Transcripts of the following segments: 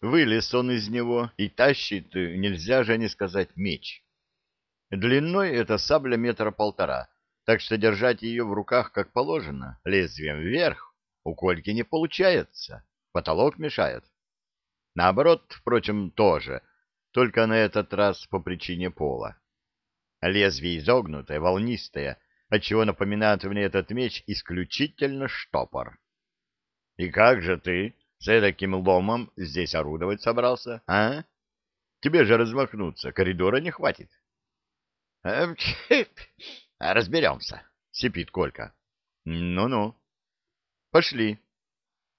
Вылез он из него и тащит, нельзя же не сказать, меч. Длиной это сабля метра полтора, так что держать ее в руках как положено, лезвием вверх, у Кольки не получается, потолок мешает. Наоборот, впрочем, тоже, только на этот раз по причине пола. Лезвие изогнутое, волнистое, отчего напоминает мне этот меч исключительно штопор. И как же ты с таким ломом здесь орудовать собрался, а? Тебе же размахнуться, коридора не хватит. Э, — Разберемся, — сипит Колька. Ну — Ну-ну. Пошли.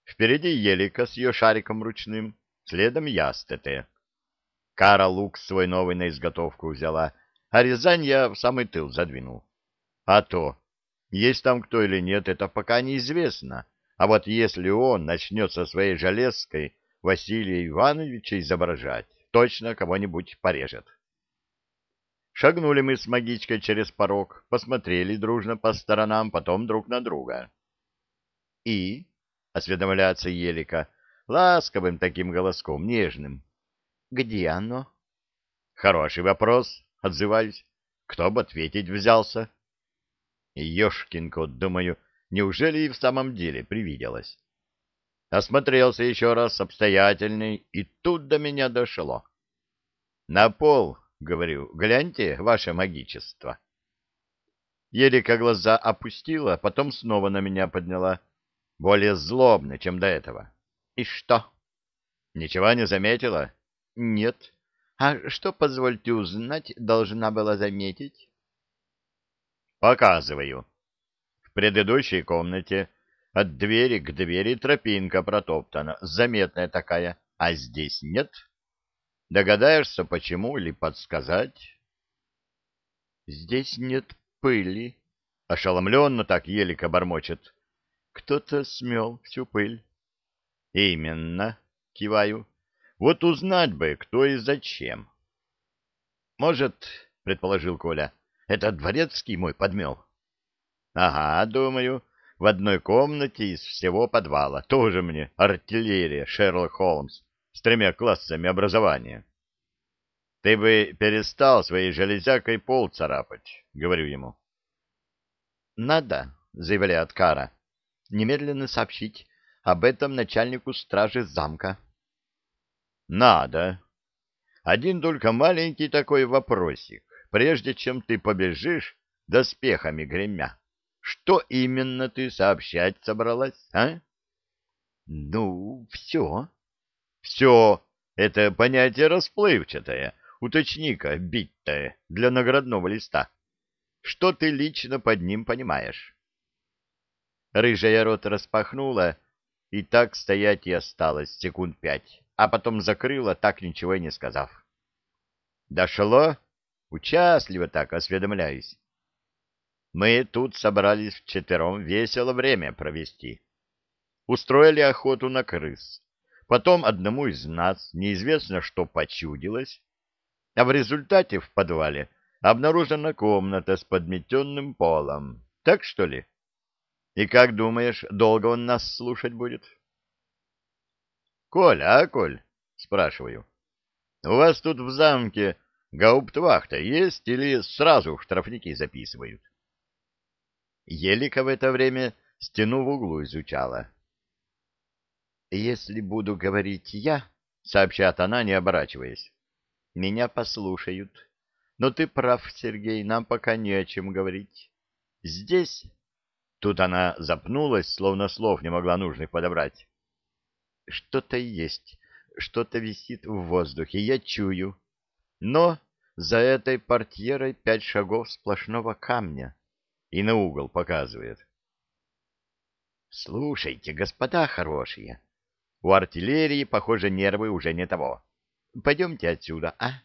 Впереди Елика с ее шариком ручным, следом я с ТТ. Кара лук свой новый на изготовку взяла, а Рязань я в самый тыл задвинул. А то, есть там кто или нет, это пока неизвестно. А вот если он начнет со своей железкой Василия Ивановича изображать, точно кого-нибудь порежет. Шагнули мы с магичкой через порог, посмотрели дружно по сторонам, потом друг на друга. — И? — осведомляется Елика, ласковым таким голоском, нежным. — Где оно? — Хороший вопрос, — отзываюсь. Кто бы ответить взялся? Ешкин кот, думаю, неужели и в самом деле привиделось? Осмотрелся еще раз обстоятельный, и тут до меня дошло. На пол Говорю, гляньте, ваше магичество. Елика глаза опустила, потом снова на меня подняла. Более злобно, чем до этого. И что? Ничего не заметила? Нет. А что, позвольте узнать, должна была заметить? Показываю. Предыдущей комнате от двери к двери тропинка протоптана, заметная такая, а здесь нет. — Догадаешься, почему, или подсказать? — Здесь нет пыли. Ошеломленно так елико бормочет. Кто-то смел всю пыль. — Именно, киваю. Вот узнать бы, кто и зачем. — Может, — предположил Коля, — это дворецкий мой подмел? — Ага, думаю, в одной комнате из всего подвала. Тоже мне артиллерия, Шерлок Холмс с тремя классами образования. — Ты бы перестал своей железякой пол царапать, — говорю ему. — Надо, — заявляет Кара, — немедленно сообщить об этом начальнику стражи замка. — Надо. Один только маленький такой вопросик. Прежде чем ты побежишь, доспехами гремя, что именно ты сообщать собралась, а? — Ну, все. Все — это понятие расплывчатое. Уточни-ка, бить-то, для наградного листа. Что ты лично под ним понимаешь? Рыжая рот распахнула, и так стоять и осталось секунд пять, а потом закрыла, так ничего и не сказав. Дошло? Участливо так осведомляюсь. Мы тут собрались вчетвером весело время провести. Устроили охоту на крыс. Потом одному из нас неизвестно, что почудилось, а в результате в подвале обнаружена комната с подметенным полом. Так что ли? И как думаешь, долго он нас слушать будет? — Коль, а, Коль? — спрашиваю. — У вас тут в замке гауптвахта есть или сразу штрафники записывают? Елика в это время стену в углу изучала. «Если буду говорить я, — сообщат она, не оборачиваясь, — меня послушают. Но ты прав, Сергей, нам пока не о чем говорить. Здесь...» Тут она запнулась, словно слов не могла нужных подобрать. «Что-то есть, что-то висит в воздухе, я чую. Но за этой портьерой пять шагов сплошного камня». И на угол показывает. «Слушайте, господа хорошие!» У артиллерии, похоже, нервы уже не того. Пойдемте отсюда, а?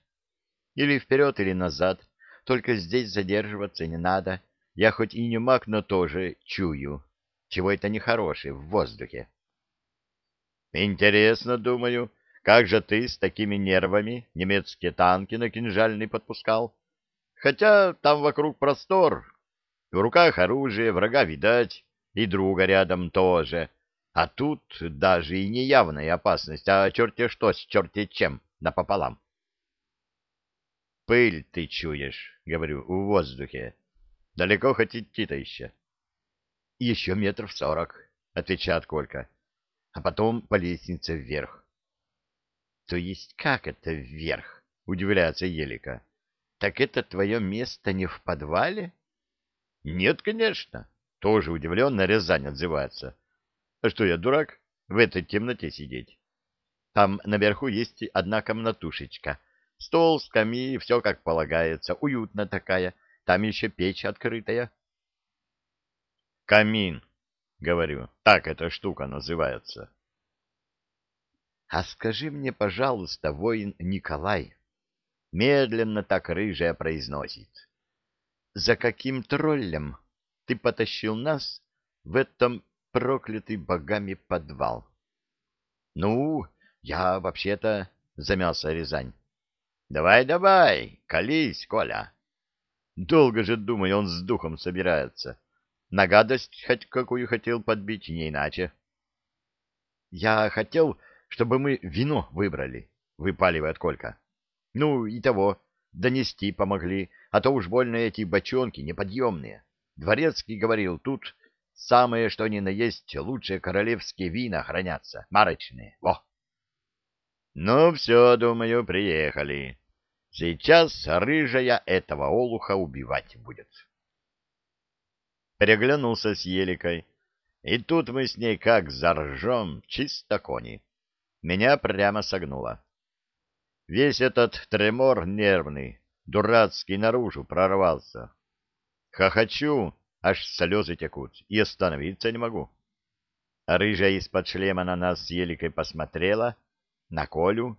Или вперед, или назад. Только здесь задерживаться не надо. Я хоть и не маг, но тоже чую. Чего это нехорошее в воздухе. Интересно, думаю, как же ты с такими нервами немецкие танки на кинжальный подпускал? Хотя там вокруг простор. В руках оружие, врага видать, и друга рядом тоже. А тут даже и не явная опасность, а черте что с черте чем напополам. «Пыль ты чуешь», — говорю, — «в воздухе. Далеко хоть идти-то еще?» «Еще метров сорок», — отвечает Колька. «А потом по лестнице вверх». «То есть как это вверх?» — удивляется Елика. «Так это твое место не в подвале?» «Нет, конечно». Тоже удивленно Рязань отзывается. «А что я, дурак, в этой темноте сидеть?» Там наверху есть одна комнатушечка — Стол, скамьи, все как полагается, уютно такая. Там еще печь открытая. Камин, говорю, так эта штука называется. А скажи мне, пожалуйста, воин Николай, медленно так рыжая произносит, за каким троллем ты потащил нас в этом проклятый богами подвал? Ну, я вообще-то замялся Рязань. Давай, давай, колись, Коля. Долго же, думаю, он с духом собирается. На гадость хоть какую хотел подбить, не иначе. Я хотел, чтобы мы вино выбрали, выпаливает Колька. Ну, и того, донести помогли, а то уж больно эти бочонки неподъемные. Дворецкий говорил, тут самое что ни на есть лучшие королевские вина хранятся, марочные. Во! Ну, все, думаю, приехали. Сейчас рыжая этого олуха убивать будет. Переглянулся с Еликой, и тут мы с ней как заржем, чисто кони. Меня прямо согнуло. Весь этот тремор нервный, дурацкий, наружу прорвался. Хохочу, аж слезы текут, и остановиться не могу. Рыжая из-под шлема на нас с Еликой посмотрела, на Колю.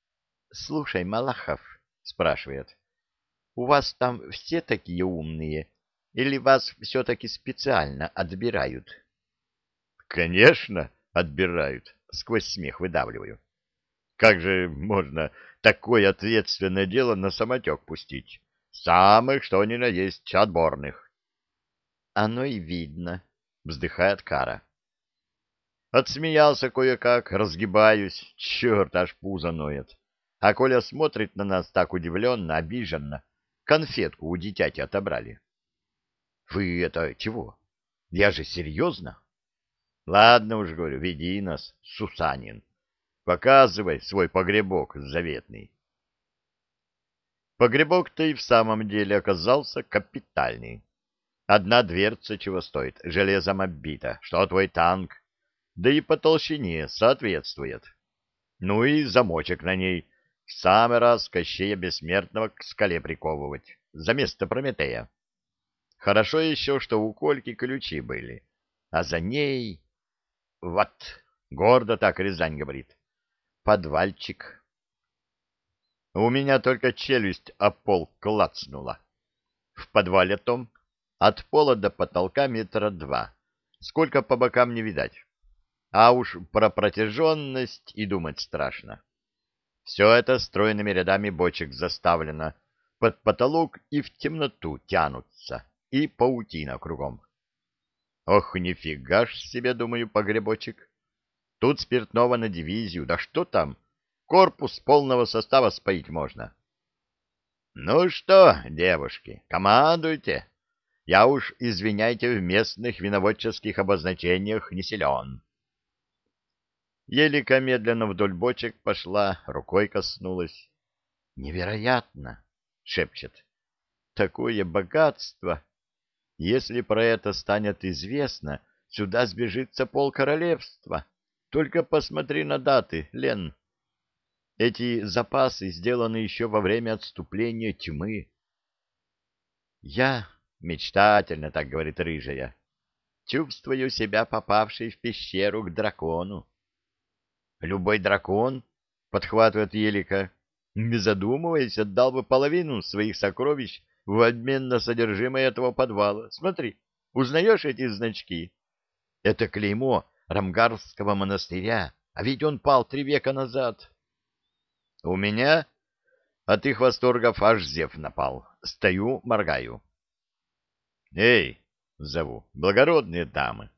— Слушай, Малахов, — спрашивает, — у вас там все такие умные, или вас все-таки специально отбирают? — Конечно, отбирают, — сквозь смех выдавливаю. Как же можно такое ответственное дело на самотек пустить? Самых, что ни на есть, отборных. — Оно и видно, — вздыхает Кара. Отсмеялся кое-как, разгибаюсь, черт, аж пузо ноет. А Коля смотрит на нас так удивленно, обиженно. Конфетку у дитяти отобрали. — Вы это чего? Я же серьезно? — Ладно уж, говорю, веди нас, Сусанин. Показывай свой погребок заветный. Погребок-то и в самом деле оказался капитальный. Одна дверца чего стоит, железом оббита. Что твой танк? да и по толщине соответствует. Ну и замочек на ней в самый раз Кощея Бессмертного к скале приковывать, за место Прометея. Хорошо еще, что у Кольки ключи были, а за ней... Вот, гордо так Рязань говорит, подвальчик. У меня только челюсть о пол клацнула. В подвале том от пола до потолка метра два. Сколько по бокам не видать а уж про протяженность и думать страшно. Все это стройными рядами бочек заставлено, под потолок и в темноту тянутся, и паутина кругом. Ох, нифига ж себе, думаю, погребочек. Тут спиртного на дивизию, да что там, корпус полного состава споить можно. Ну что, девушки, командуйте. Я уж, извиняйте, в местных виноводческих обозначениях не силен. Елика медленно вдоль бочек пошла, рукой коснулась. «Невероятно!» — шепчет. «Такое богатство! Если про это станет известно, сюда сбежится пол королевства. Только посмотри на даты, Лен. Эти запасы сделаны еще во время отступления тьмы». «Я...» — мечтательно так говорит рыжая. «Чувствую себя попавшей в пещеру к дракону. Любой дракон, подхватывает Елика, не задумываясь, отдал бы половину своих сокровищ в обмен на содержимое этого подвала. Смотри, узнаешь эти значки? Это клеймо Рамгарского монастыря, а ведь он пал три века назад. У меня от их восторгов аж зев напал. Стою, моргаю. Эй, зову, благородные дамы,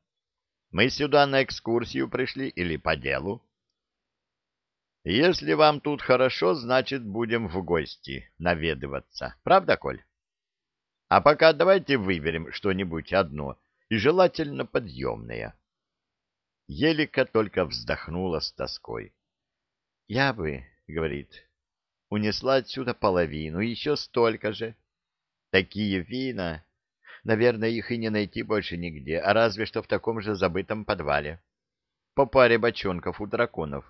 Мы сюда на экскурсию пришли или по делу? Если вам тут хорошо, значит, будем в гости наведываться. Правда, Коль? А пока давайте выберем что-нибудь одно, и желательно подъемное. Елика только вздохнула с тоской. — Я бы, — говорит, — унесла отсюда половину, еще столько же. Такие вина... Наверное, их и не найти больше нигде, а разве что в таком же забытом подвале. По паре бочонков у драконов,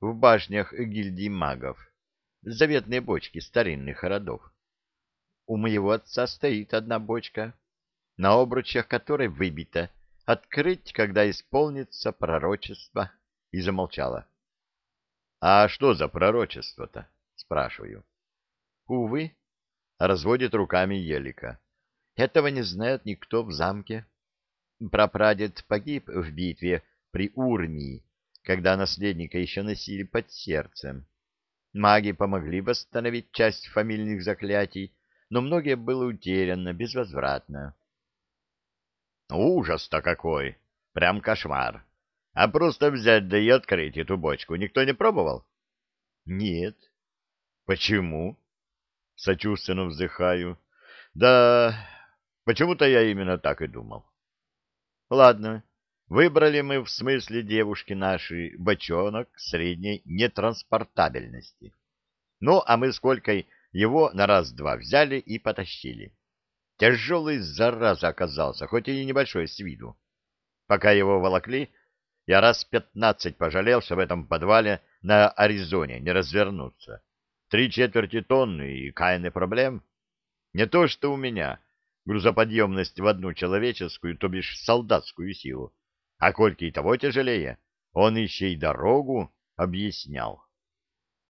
в башнях гильдии магов. Заветные бочки старинных родов. У моего отца стоит одна бочка, на обручах которой выбито «Открыть, когда исполнится пророчество», и замолчала. — А что за пророчество-то? — спрашиваю. — Увы, — разводит руками Елика. Этого не знает никто в замке. Прапрадед погиб в битве при Урнии, когда наследника еще носили под сердцем. Маги помогли восстановить часть фамильных заклятий, но многие было утеряно безвозвратно. Ужас-то какой! Прям кошмар! А просто взять да и открыть эту бочку никто не пробовал? Нет. Почему? Сочувственно вздыхаю. Да, Почему-то я именно так и думал. Ладно, выбрали мы в смысле девушки нашей бочонок средней нетранспортабельности. Ну, а мы с Колькой его на раз-два взяли и потащили. Тяжелый зараза оказался, хоть и небольшой с виду. Пока его волокли, я раз пятнадцать пожалел, что в этом подвале на Аризоне не развернуться. Три четверти тонны и кайны проблем. Не то, что у меня, грузоподъемность в одну человеческую, то бишь солдатскую силу. А Кольке и того тяжелее, он еще и дорогу объяснял.